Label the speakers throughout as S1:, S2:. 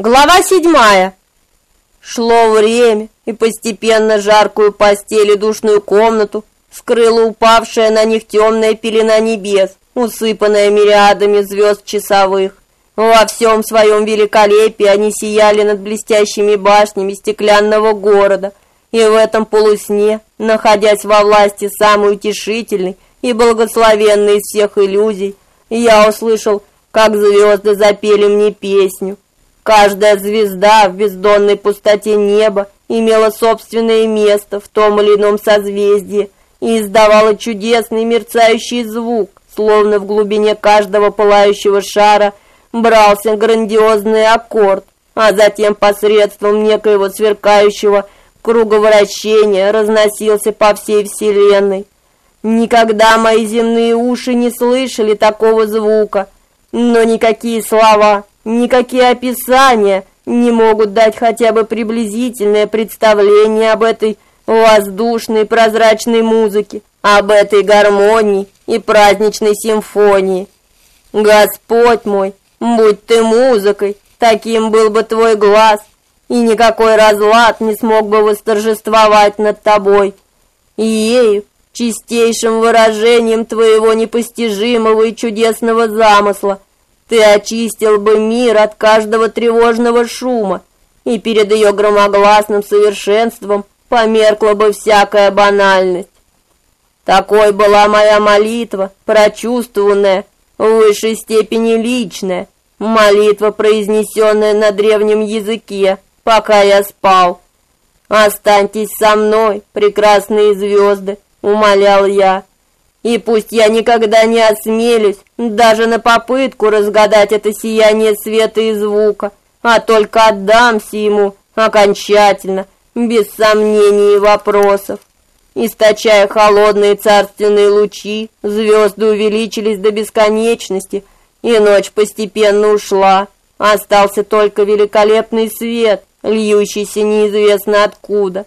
S1: Глава седьмая. Шло время, и постепенно жаркую постель и душную комнату скрыла упавшая на них темная пелена небес, усыпанная мириадами звезд часовых. Во всем своем великолепии они сияли над блестящими башнями стеклянного города, и в этом полусне, находясь во власти самой утешительной и благословенной из всех иллюзий, я услышал, как звезды запели мне песню. Каждая звезда в бездонной пустоте неба имела собственное место в том или ином созвездии и издавала чудесный мерцающий звук, словно в глубине каждого пылающего шара брался грандиозный аккорд, а затем посредством некоего сверкающего круговращения разносился по всей вселенной. Никогда мои земные уши не слышали такого звука, но никакие слова Никакие описания не могут дать хотя бы приблизительное представление об этой воздушной прозрачной музыке, об этой гармонии и праздничной симфонии. Господь мой, будь ты музыкой, таким был бы твой глаз, и никакой разлад не смог бы восторжествовать над тобой. И ею, чистейшим выражением твоего непостижимого и чудесного замысла, ты очистил бы мир от каждого тревожного шума, и перед ее громогласным совершенством померкла бы всякая банальность. Такой была моя молитва, прочувствованная, в высшей степени личная, молитва, произнесенная на древнем языке, пока я спал. Останьтесь со мной, прекрасные звезды, умолял я. И пусть я никогда не осмелюсь даже на попытку разгадать это сияние света и звука, а только отдамся ему окончательно, без сомнений и вопросов. Источая холодные царственные лучи, звезды увеличились до бесконечности, и ночь постепенно ушла. Остался только великолепный свет, льющийся неизвестно откуда.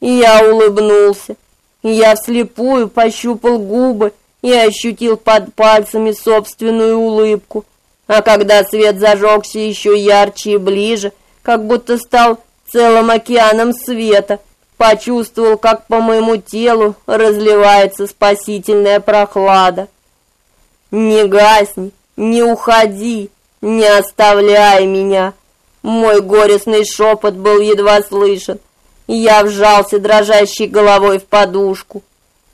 S1: И я улыбнулся. Я вслепую пощупал губы и ощутил под пальцами собственную улыбку. А когда свет зажегся еще ярче и ближе, как будто стал целым океаном света, почувствовал, как по моему телу разливается спасительная прохлада. Не гасни, не уходи, не оставляй меня. Мой горестный шепот был едва слышен. Я вжался дрожащей головой в подушку.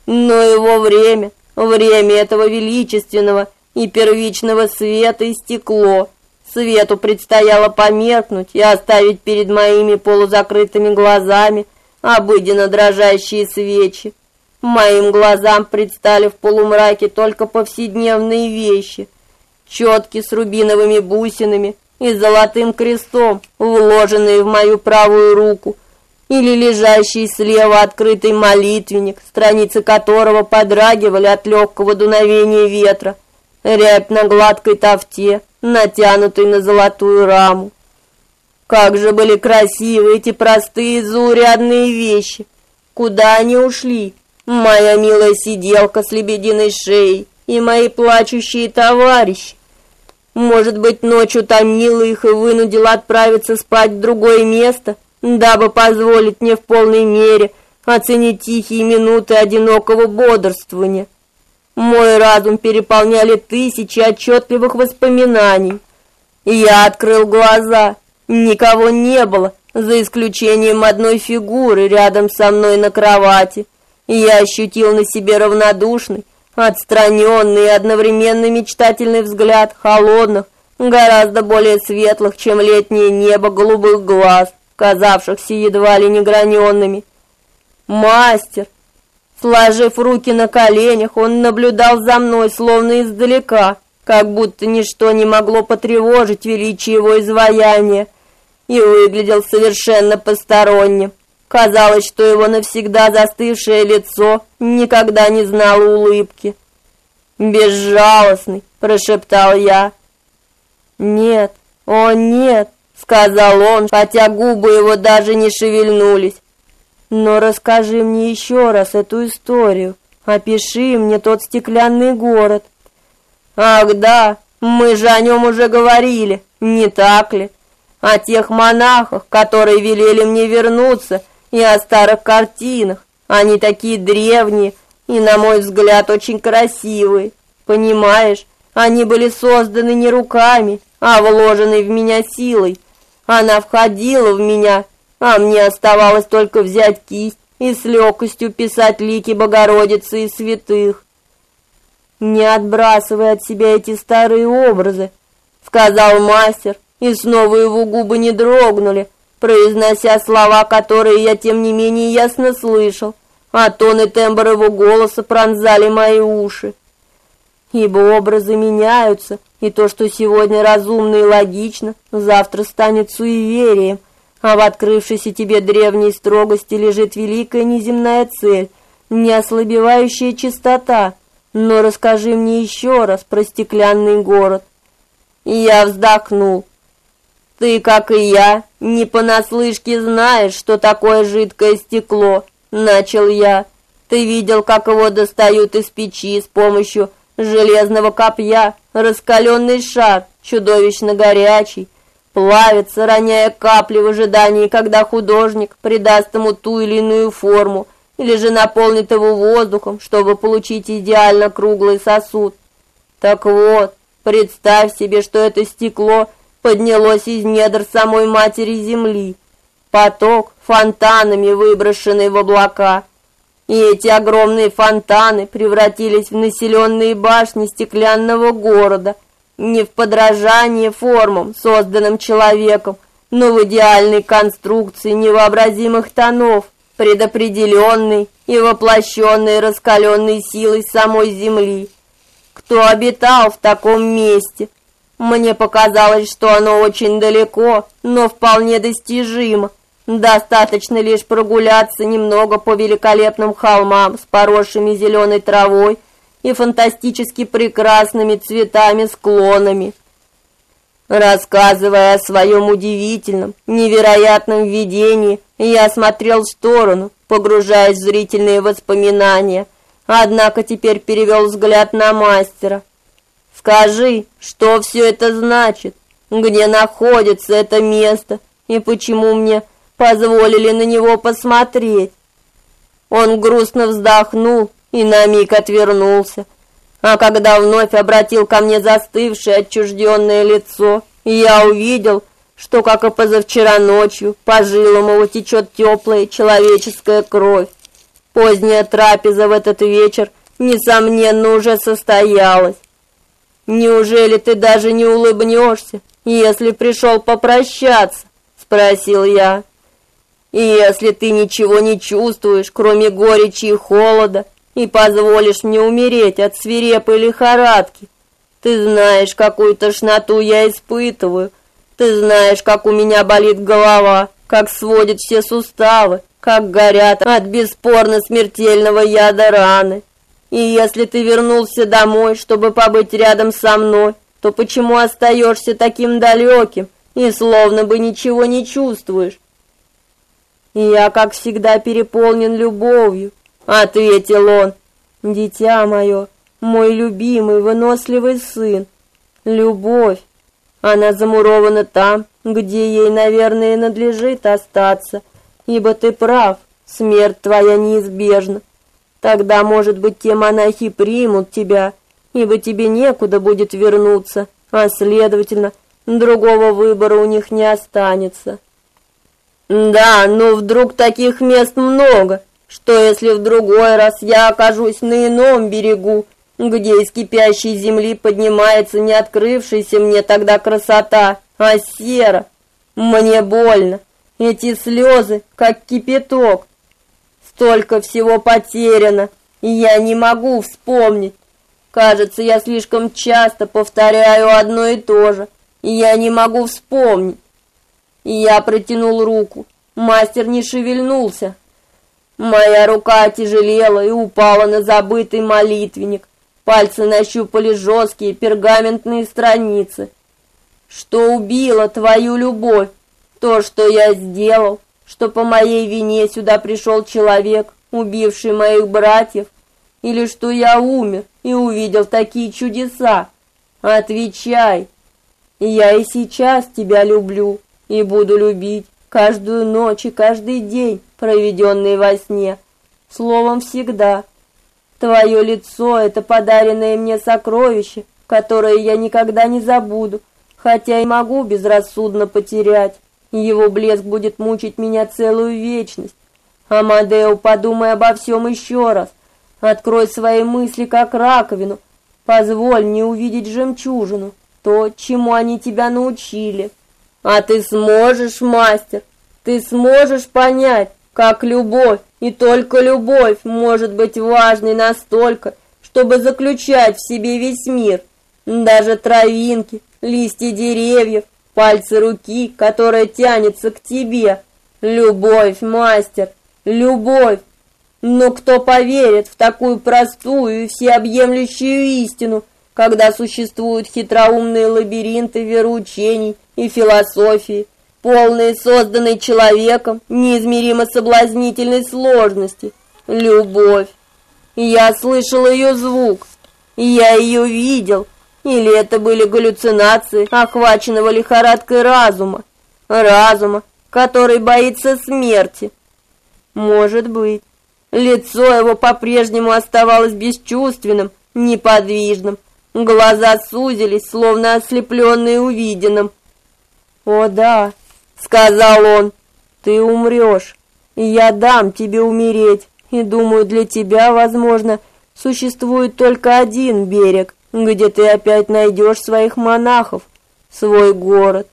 S1: Но его время, время этого величественного и первичного света истекло. Свету предстояло померкнуть и оставить перед моими полузакрытыми глазами обыденно дрожащие свечи. Моим глазам предстали в полумраке только повседневные вещи: четки с рубиновыми бусинами и золотым крестом, вложенные в мою правую руку или лежащий слева открытый молитвенник, страницы которого подрагивали от легкого дуновения ветра, рябь на гладкой тафте, натянутой на золотую раму. Как же были красивы эти простые заурядные вещи. Куда они ушли? Моя милая сиделка с лебединой шеей и мои плачущие товарищи. Может быть, ночью томила их и вынудила отправиться спать в другое место — дабы позволить мне в полной мере оценить тихие минуты одинокого бодрствования. Мой разум переполняли тысячи отчетливых воспоминаний. Я открыл глаза. Никого не было, за исключением одной фигуры рядом со мной на кровати. Я ощутил на себе равнодушный, отстраненный и одновременно мечтательный взгляд холодных, гораздо более светлых, чем летнее небо голубых глаз казавшихся едва ли не граненными. Мастер, сложив руки на коленях, он наблюдал за мной словно издалека, как будто ничто не могло потревожить величие его изваяния, и выглядел совершенно посторонним. Казалось, что его навсегда застывшее лицо никогда не знало улыбки. «Безжалостный!» — прошептал я. «Нет, о нет, сказал он, хотя губы его даже не шевельнулись. Но расскажи мне еще раз эту историю. Опиши мне тот стеклянный город. Ах, да, мы же о нем уже говорили, не так ли? о тех монахах, которые велели мне вернуться, и о старых картинах. Они такие древние и, на мой взгляд, очень красивые. Понимаешь, они были созданы не руками, а вложены в меня силой. Она входила в меня, а мне оставалось только взять кисть и с легкостью писать лики Богородицы и святых. Не отбрасывай от себя эти старые образы, сказал мастер, и снова его губы не дрогнули, произнося слова, которые я тем не менее ясно слышал, а тон и тембр его голоса пронзали мои уши. Ибо образы меняются, и то, что сегодня разумно и логично, завтра станет суеверием, а в открывшейся тебе древней строгости лежит великая неземная цель, неослабевающая чистота. Но расскажи мне еще раз про стеклянный город. И я вздохнул. Ты, как и я, не понаслышке знаешь, что такое жидкое стекло, начал я. Ты видел, как его достают из печи с помощью железного копья, раскаленный шар, чудовищно горячий, плавится, роняя капли в ожидании, когда художник придаст ему ту или иную форму, или же наполнит его воздухом, чтобы получить идеально круглый сосуд. Так вот, представь себе, что это стекло поднялось из недр самой матери земли. Поток, фонтанами выброшенный в облака. И эти огромные фонтаны превратились в населенные башни стеклянного города – не в подражание формам, созданным человеком, но в идеальной конструкции невообразимых тонов, предопределенной и воплощенной раскаленной силой самой земли. Кто обитал в таком месте? Мне показалось, что оно очень далеко, но вполне достижимо. Достаточно лишь прогуляться немного по великолепным холмам с поросшими зеленой травой и фантастически прекрасными цветами склонами. Рассказывая о своем удивительном, невероятном видении, я смотрел в сторону, погружаясь в зрительные воспоминания, однако теперь перевел взгляд на мастера. Скажи, что все это значит? Где находится это место и почему мне позволили на него посмотреть? Он грустно вздохнул и на миг отвернулся. А когда вновь обратил ко мне застывшее отчужденное лицо, я увидел, что, как и позавчера ночью, по жилам его течет теплая человеческая кровь. Поздняя трапеза в этот вечер, несомненно, уже состоялась. Неужели ты даже не улыбнешься, если пришел попрощаться? спросил я. И если ты ничего не чувствуешь, кроме горечи и холода, и позволишь мне умереть от свирепой лихорадки. Ты знаешь, какую тошноту я испытываю. Ты знаешь, как у меня болит голова, как сводят все суставы, как горят от бесспорно смертельного яда раны. И если ты вернулся домой, чтобы побыть рядом со мной, то почему остаешься таким далеким и словно бы ничего не чувствуешь? Я, как всегда, переполнен любовью, ответил он. Дитя мое, мой любимый, выносливый сын. Любовь. Она замурована там, где ей, наверное, надлежит остаться, ибо ты прав, смерть твоя неизбежна. Тогда, может быть, те монахи примут тебя, ибо тебе некуда будет вернуться, а следовательно, другого выбора у них не останется. Да, но вдруг таких мест много, что если в другой раз я окажусь на ином берегу, где из кипящей земли поднимается не открывшаяся мне тогда красота, а сера? Мне больно. Эти слезы, как кипяток. Столько всего потеряно, и я не могу вспомнить. Кажется, я слишком часто повторяю одно и то же, и я не могу вспомнить. Я протянул руку. Мастер не шевельнулся, Моя рука отяжелела и упала на забытый молитвенник. Пальцы нащупали жесткие пергаментные страницы. Что убило твою любовь? То, что я сделал, что по моей вине сюда пришел человек, убивший моих братьев, или что я умер и увидел такие чудеса? Отвечай. Я и сейчас тебя люблю, и буду любить каждую ночь и каждый день, проведенный во сне. Словом, всегда. Твое лицо — это подаренное мне сокровище, которое я никогда не забуду, хотя и могу безрассудно потерять. Его блеск будет мучить меня целую вечность. Амадео, подумай обо всем еще раз. Открой свои мысли как раковину. Позволь мне увидеть жемчужину, то, чему они тебя научили. А ты сможешь, мастер, ты сможешь понять, как любовь, и только любовь может быть важной настолько, чтобы заключать в себе весь мир, даже травинки, листья деревьев, пальцы руки, которая тянется к тебе. Любовь, мастер, любовь. Но кто поверит в такую простую и всеобъемлющую истину, когда существуют хитроумные лабиринты вероучений и философии, полные созданной человеком неизмеримо соблазнительной сложности? Любовь. Я слышал ее звук, я ее видел, или это были галлюцинации охваченного лихорадкой разума? Разума, который боится смерти. Может быть. Лицо его по-прежнему оставалось бесчувственным, неподвижным. Глаза сузились, словно ослепленные увиденным. «О да», — сказал он, — «ты умрешь, и я дам тебе умереть, и думаю, для тебя, возможно, существует только один берег, где ты опять найдешь своих монахов, свой город».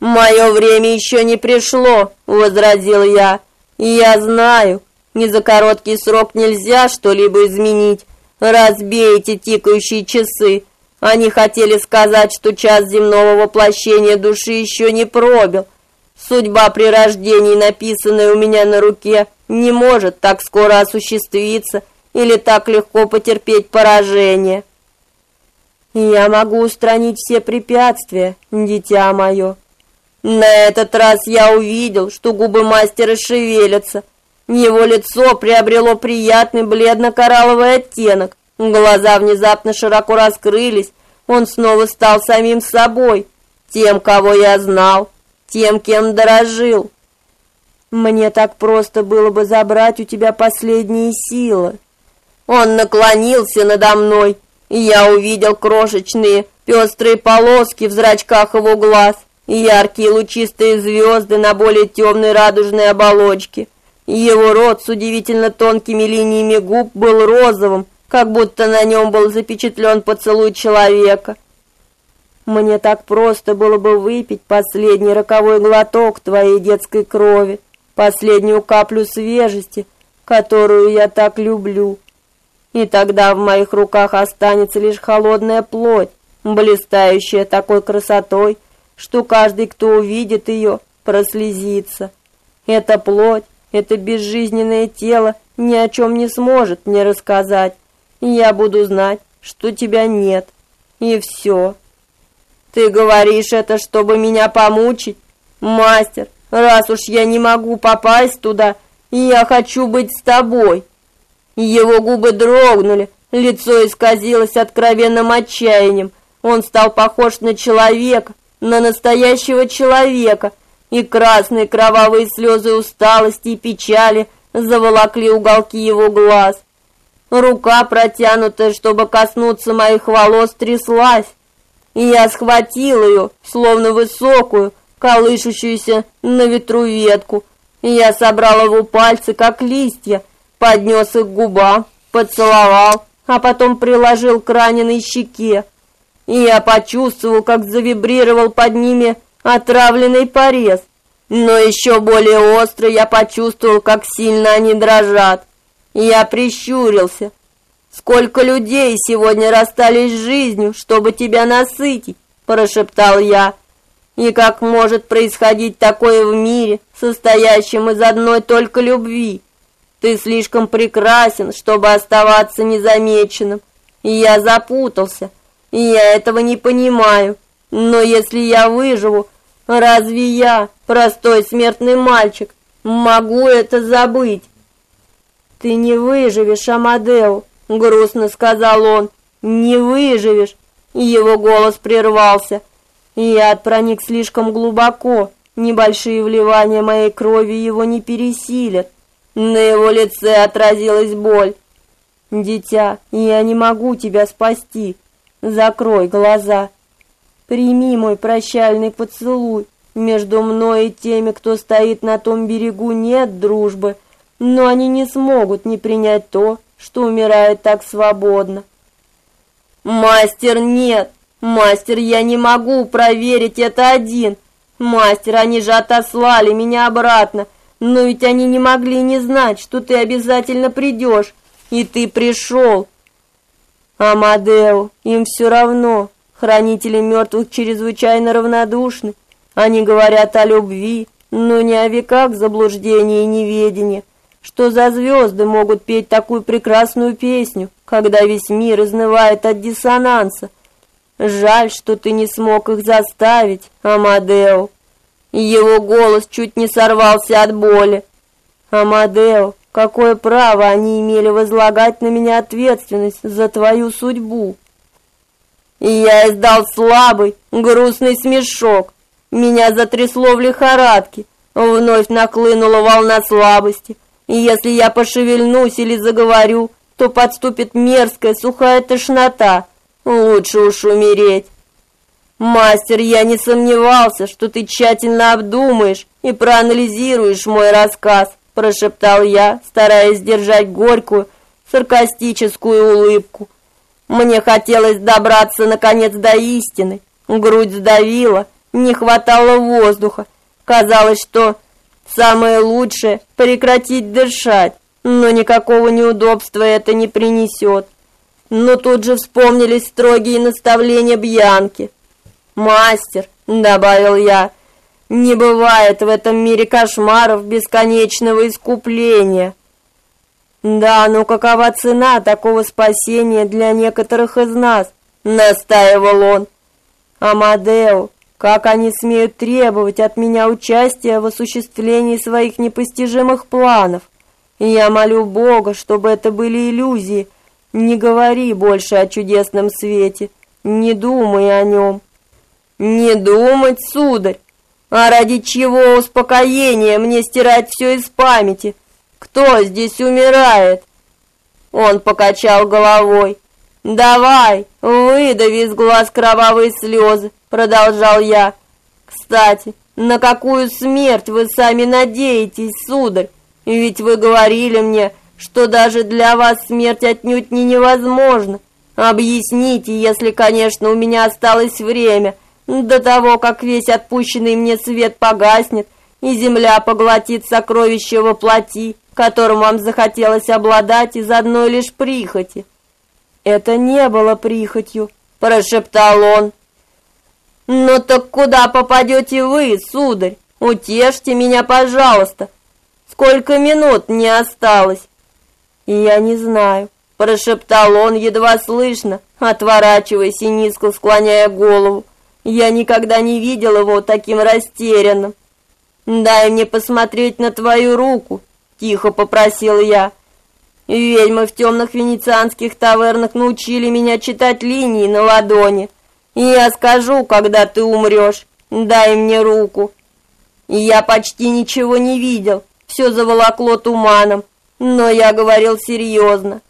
S1: «Мое время еще не пришло», — возразил я, — «я знаю, ни за короткий срок нельзя что-либо изменить. Разбей эти тикающие часы. Они хотели сказать, что час земного воплощения души еще не пробил. Судьба при рождении, написанная у меня на руке, не может так скоро осуществиться или так легко потерпеть поражение. Я могу устранить все препятствия, дитя мое. На этот раз я увидел, что губы мастера шевелятся, его лицо приобрело приятный бледно-коралловый оттенок. Глаза внезапно широко раскрылись. Он снова стал самим собой, тем, кого я знал, тем, кем дорожил. Мне так просто было бы забрать у тебя последние силы. Он наклонился надо мной, и я увидел крошечные пестрые полоски в зрачках его глаз и яркие лучистые звезды на более темной радужной оболочке. Его рот с удивительно тонкими линиями губ был розовым, как будто на нем был запечатлен поцелуй человека. Мне так просто было бы выпить последний роковой глоток твоей детской крови, последнюю каплю свежести, которую я так люблю. И тогда в моих руках останется лишь холодная плоть, блистающая такой красотой, что каждый, кто увидит ее, прослезится. Эта плоть это безжизненное тело ни о чем не сможет мне рассказать. Я буду знать, что тебя нет. И все. Ты говоришь это, чтобы меня помучить? Мастер, раз уж я не могу попасть туда, я хочу быть с тобой. Его губы дрогнули, лицо исказилось откровенным отчаянием. Он стал похож на человека, на настоящего человека — и красные кровавые слезы усталости и печали заволокли уголки его глаз. Рука, протянутая, чтобы коснуться моих волос, тряслась, и я схватил ее, словно высокую, колышущуюся на ветру ветку. Я собрал его пальцы, как листья, поднес их к губам, поцеловал, а потом приложил к раненой щеке. И я почувствовал, как завибрировал под ними отравленный порез. Но еще более остро я почувствовал, как сильно они дрожат. Я прищурился. Сколько людей сегодня расстались с жизнью, чтобы тебя насытить, прошептал я. И как может происходить такое в мире, состоящем из одной только любви? Ты слишком прекрасен, чтобы оставаться незамеченным. И я запутался. И я этого не понимаю. Но если я выживу, Разве я, простой смертный мальчик, могу это забыть? Ты не выживешь, Амадео, грустно сказал он. Не выживешь. Его голос прервался. Яд проник слишком глубоко, небольшие вливания моей крови его не пересилят. На его лице отразилась боль. Дитя, я не могу тебя спасти. Закрой глаза. Прими мой прощальный поцелуй. Между мной и теми, кто стоит на том берегу, нет дружбы, но они не смогут не принять то, что умирает так свободно. Мастер, нет. Мастер, я не могу проверить это один. Мастер, они же отослали меня обратно. Но ведь они не могли не знать, что ты обязательно придешь. И ты пришел. Амадео, им все равно. Хранители мертвых чрезвычайно равнодушны. Они говорят о любви, но не о веках заблуждения и неведения. Что за звезды могут петь такую прекрасную песню, когда весь мир изнывает от диссонанса? Жаль, что ты не смог их заставить, Амадео. Его голос чуть не сорвался от боли. Амадео, какое право они имели возлагать на меня ответственность за твою судьбу? И я издал слабый, грустный смешок. Меня затрясло в лихорадке. Вновь нахлынула волна слабости. И если я пошевельнусь или заговорю, то подступит мерзкая сухая тошнота. Лучше уж умереть. Мастер, я не сомневался, что ты тщательно обдумаешь и проанализируешь мой рассказ, прошептал я, стараясь сдержать горькую, саркастическую улыбку. Мне хотелось добраться наконец до истины. Грудь сдавила, не хватало воздуха. Казалось, что самое лучшее прекратить дышать, но никакого неудобства это не принесет. Но тут же вспомнились строгие наставления Бьянки. "Мастер", добавил я, "не бывает в этом мире кошмаров бесконечного искупления". Да, но какова цена такого спасения для некоторых из нас? настаивал он. Амадео, как они смеют требовать от меня участия в осуществлении своих непостижимых планов? Я молю Бога, чтобы это были иллюзии. Не говори больше о чудесном свете, не думай о нем. Не думать, сударь. А ради чего успокоения мне стирать все из памяти? Кто здесь умирает? Он покачал головой. Давай, выдави из глаз кровавые слезы продолжал я. Кстати, на какую смерть вы сами надеетесь, сударь? Ведь вы говорили мне, что даже для вас смерть отнюдь не невозможна. Объясните, если, конечно, у меня осталось время, до того, как весь отпущенный мне свет погаснет, и земля поглотит сокровища во плоти, которым вам захотелось обладать из одной лишь прихоти. Это не было прихотью, прошептал он. «Ну так куда попадете вы, сударь? Утешьте меня, пожалуйста. Сколько минут не осталось?» «Я не знаю», — прошептал он едва слышно, отворачиваясь и низко склоняя голову. «Я никогда не видел его таким растерянным». «Дай мне посмотреть на твою руку», — тихо попросил я. Ведьмы в темных венецианских тавернах научили меня читать линии на ладони. Я скажу, когда ты умрешь. Дай мне руку. Я почти ничего не видел. Все заволокло туманом, но я говорил серьезно.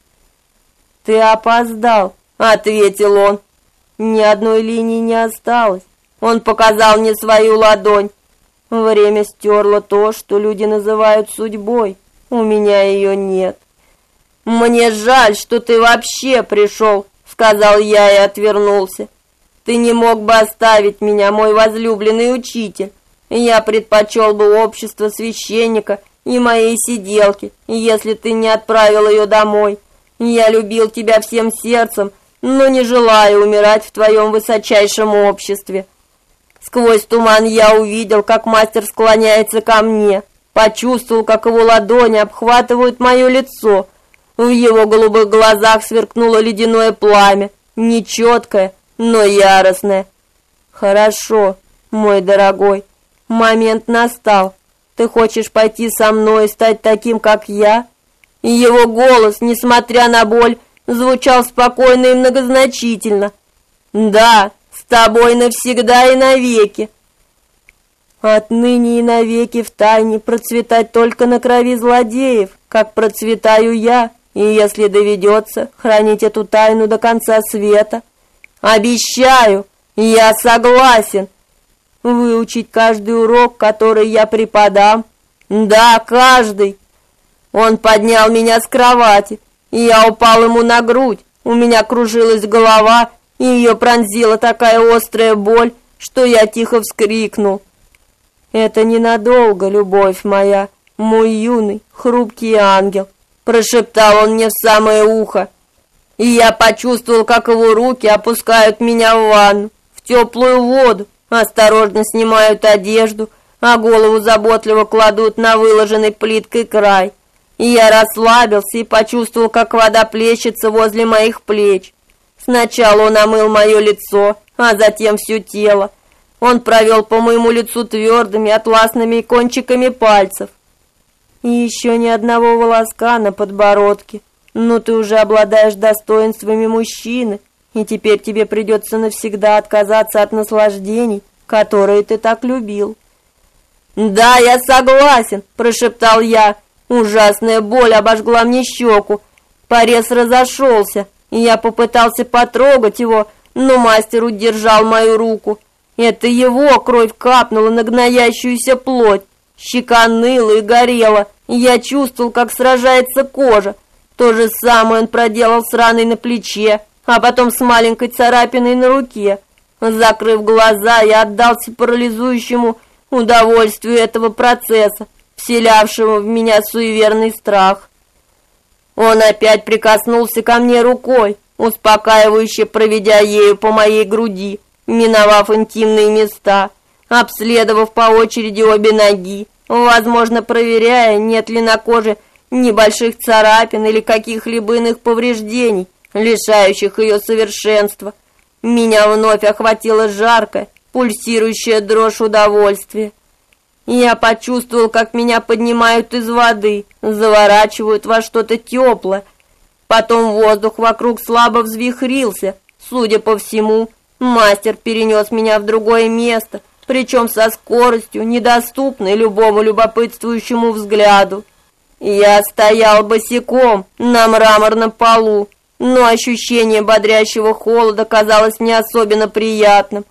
S1: Ты опоздал, ответил он. Ни одной линии не осталось. Он показал мне свою ладонь. Время стерло то, что люди называют судьбой. У меня ее нет. Мне жаль, что ты вообще пришел, сказал я и отвернулся. Ты не мог бы оставить меня, мой возлюбленный учитель. Я предпочел бы общество священника и моей сиделки, если ты не отправил ее домой. Я любил тебя всем сердцем, но не желаю умирать в твоем высочайшем обществе. Сквозь туман я увидел, как мастер склоняется ко мне, почувствовал, как его ладони обхватывают мое лицо. В его голубых глазах сверкнуло ледяное пламя, нечеткое, но яростная. Хорошо, мой дорогой. Момент настал. Ты хочешь пойти со мной и стать таким, как я? И его голос, несмотря на боль, звучал спокойно и многозначительно. Да, с тобой навсегда и навеки. Отныне и навеки в тайне процветать только на крови злодеев, как процветаю я, и если доведется хранить эту тайну до конца света. Обещаю, я согласен. Выучить каждый урок, который я преподам. Да, каждый. Он поднял меня с кровати, и я упал ему на грудь. У меня кружилась голова, ее пронзила такая острая боль, что я тихо вскрикнул. Это ненадолго, любовь моя, мой юный, хрупкий ангел, прошептал он мне в самое ухо. И я почувствовал, как его руки опускают меня в ванну, в теплую воду, осторожно снимают одежду, а голову заботливо кладут на выложенный плиткой край. И я расслабился и почувствовал, как вода плещется возле моих плеч. Сначала он омыл мое лицо, а затем все тело. Он провел по моему лицу твердыми атласными кончиками пальцев. И еще ни одного волоска на подбородке. Ну ты уже обладаешь достоинствами мужчины, и теперь тебе придется навсегда отказаться от наслаждений, которые ты так любил. Да, я согласен, прошептал я. Ужасная боль обожгла мне щеку. Порез разошелся, и я попытался потрогать его, но мастер удержал мою руку. Это его кровь капнула на гноящуюся плоть. Щека ныла и горела, я чувствовал, как сражается кожа. То же самое он проделал с раной на плече, а потом с маленькой царапиной на руке. Закрыв глаза, я отдался парализующему удовольствию этого процесса, вселявшего в меня суеверный страх. Он опять прикоснулся ко мне рукой, успокаивающе проведя ею по моей груди миновав интимные места, обследовав по очереди обе ноги, возможно, проверяя, нет ли на коже небольших царапин или каких-либо иных повреждений, лишающих ее совершенства. Меня вновь охватила жаркая, пульсирующая дрожь удовольствия. Я почувствовал, как меня поднимают из воды, заворачивают во что-то теплое. Потом воздух вокруг слабо взвихрился. Судя по всему, Мастер перенес меня в другое место, причем со скоростью, недоступной любому любопытствующему взгляду. Я стоял босиком на мраморном полу, но ощущение бодрящего холода казалось не особенно приятным.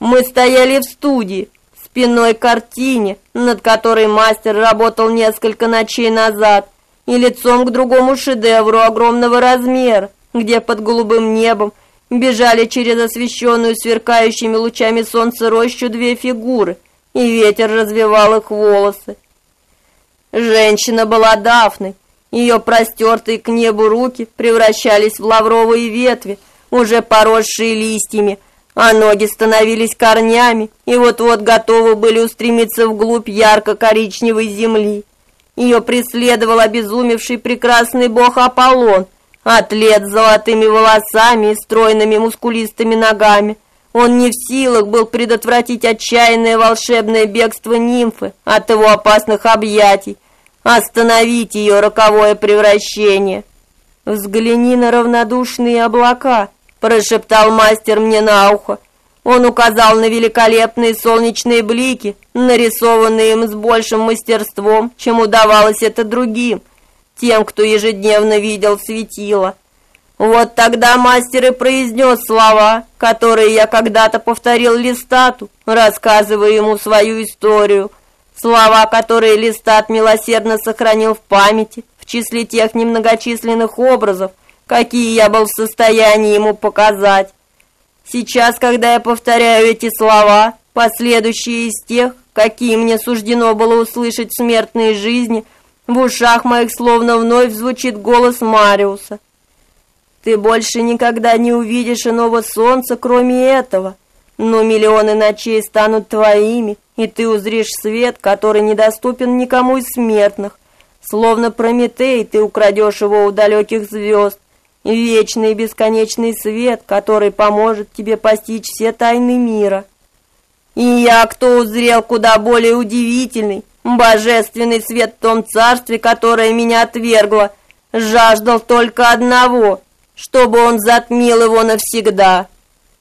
S1: Мы стояли в студии, спиной картине, над которой мастер работал несколько ночей назад, и лицом к другому шедевру огромного размера, где под голубым небом бежали через освещенную сверкающими лучами солнца рощу две фигуры, и ветер развивал их волосы. Женщина была Дафной. Ее простертые к небу руки превращались в лавровые ветви, уже поросшие листьями, а ноги становились корнями и вот-вот готовы были устремиться вглубь ярко-коричневой земли. Ее преследовал обезумевший прекрасный бог Аполлон, Атлет с золотыми волосами и стройными мускулистыми ногами. Он не в силах был предотвратить отчаянное волшебное бегство нимфы от его опасных объятий, остановить ее роковое превращение. «Взгляни на равнодушные облака», – прошептал мастер мне на ухо. Он указал на великолепные солнечные блики, нарисованные им с большим мастерством, чем удавалось это другим – тем, кто ежедневно видел светило. Вот тогда мастер и произнес слова, которые я когда-то повторил Листату, рассказывая ему свою историю. Слова, которые Листат милосердно сохранил в памяти, в числе тех немногочисленных образов, какие я был в состоянии ему показать. Сейчас, когда я повторяю эти слова, последующие из тех, какие мне суждено было услышать в смертной жизни, в ушах моих словно вновь звучит голос Мариуса. Ты больше никогда не увидишь иного солнца, кроме этого. Но миллионы ночей станут твоими, и ты узришь свет, который недоступен никому из смертных. Словно Прометей, ты украдешь его у далеких звезд. Вечный и бесконечный свет, который поможет тебе постичь все тайны мира. И я, кто узрел куда более удивительный, Божественный свет в том царстве, которое меня отвергло, жаждал только одного, чтобы он затмил его навсегда.